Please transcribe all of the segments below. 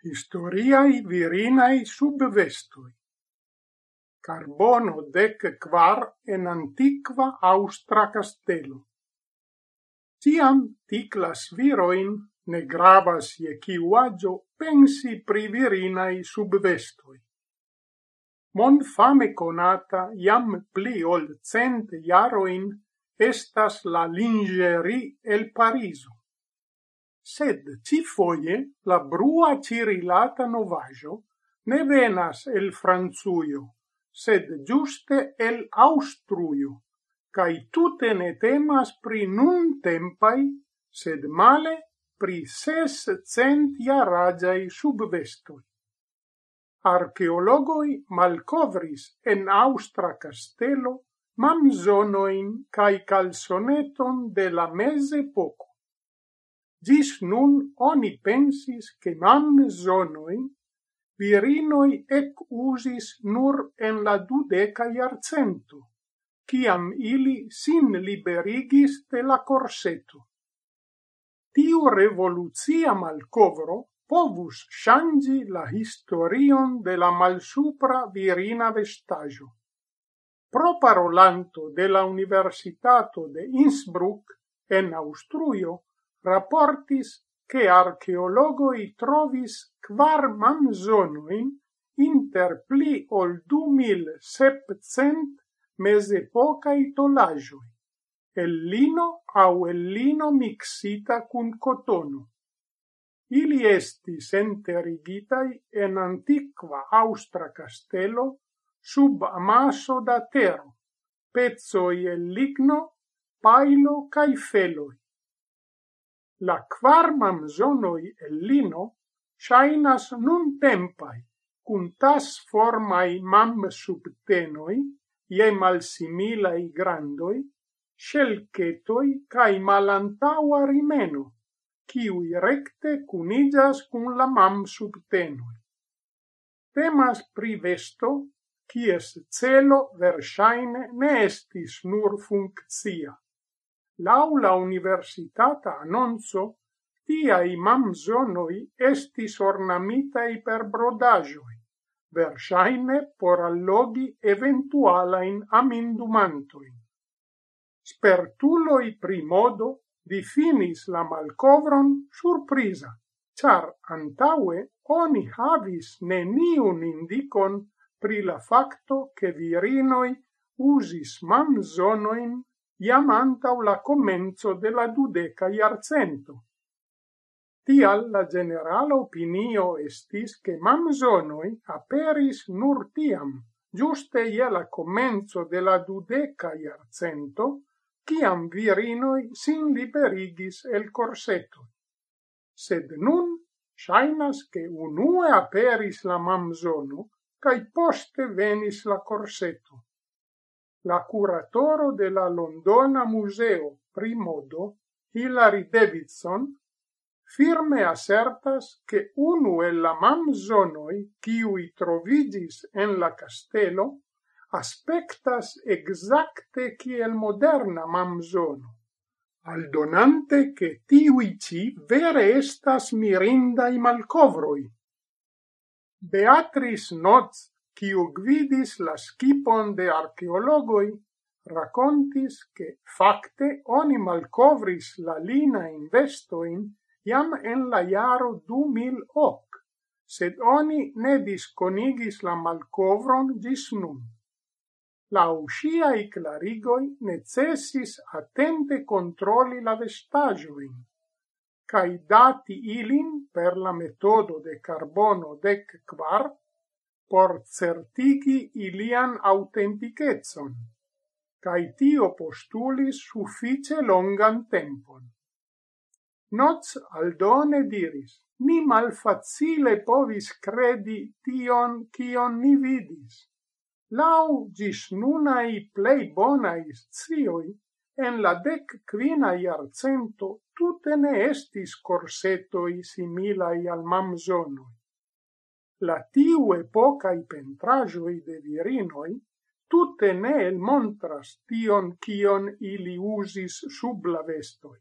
Historiaj virinae subvestoj. Carbono dec quar en antiqua austra castello. Tiam ticlas viroin ne gravas ie ciuagio pensi pri virinae subvestoj. Mon fame conata iam pli ol cent jaroin estas la lingerie el Pariso sed ci foie la brua cirilata novajo ne venas el Francujo, sed giuste el Austrujo, cae tute ne temas pri nun tempai, sed male pri ses cent jaragiai subvestoi. Archeologoi malcovris en austra castello mamzonoin cae calsoneton de la mese poco. Gis nun oni pensis che mam zonoi virinoi ec usis nur en la dudeca iarcento, ciam ili sin liberigis de la corseto. Tiu revolucia malcovro povus shangi la historion de la malsupra virina vestaggio. Pro parolanto de la Universitato de Innsbruck en Austruio, raportis che archeologoi trovis quar manzonoin inter pli ol du mil septcent mesepocai tolajoi, el lino au el lino mixita cun cotono. Ili estis enterigitai en antiqua austra castello sub amaso da tero, pezzoi el ligno, pailo cae feloi la quarmam zonoi el lino chainas nun tempai, ŝajnas nuntempaj, kun tasformaj mamsubtenoj je malsimilaj grandoi, ŝelketoj cae malantaua rimeno, kiuj recte cunigas cun la mam subtenoi. Temas pri vesto, kies celo versaine ne estis nur funccia. Laula universitata annonzo, tiai mamzonoi estis ornamitai per brodagioi, versaine por allogi eventualain amindumantoin. Spertuloi primodo difinis la malcovron surprisa, char antaue oni havis neniun indicon pri la facto che virinoi usis mamzonoin iam antau la comenzo de la dudeca iarcento. Tial la generala opinio estis che mamzonoi aperis nur tiam, giuste ie la comenzo de la dudeca iarcento, ciam virinoi sin liberigis el corseto. Sed nun shainas che unue aperis la mamzono, cae poste venis la corseto la curatoro de la Londona Museo Primodo, Hilary Davidson, firme assertas che unu el la mamzonoi ciui trovigis en la castello aspectas exacte kiel moderna mamzono, aldonante che tiui ci vere estas mirindai malcovroi. Beatrice Notz quiu gvidis la skipon de archeologoi, racontis che facte oni malcovris la lina investoin iam en la jaro 2008, sed oni ne disconigis la malcovron gis nun. La usciai clarigoi necessis attente controlli la vestagioin, cae dati ilin per la metodo de carbono dec quart por certigi ilian autenticetson, cae tio postulis suffice longan tempon. Noz aldone diris, ni malfacile povis credi tion cion ni vidis. Lau gis nunai plei bonai scioi, en la dec quinai arcento tute ne estis corsetoi similai al mamzonoi la tiu epocai pentrajoi de virinoi tutte ne el montras tion kion ili usis sub la vestoi.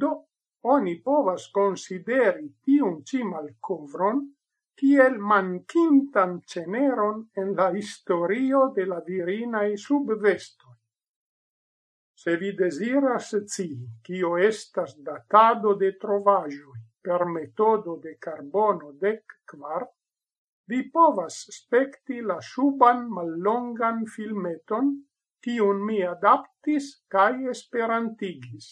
Do, oni povas consideri tiun ci malcovron kiel mankintan ceneron en la historio de la virinae subvestoi. Se vi desiras ci, cio estas datado de trovajoi per metodo de carbono dec quart, vi povas spekti la suban mallongan filmeton, kiun mi adaptis kaj esperantigis.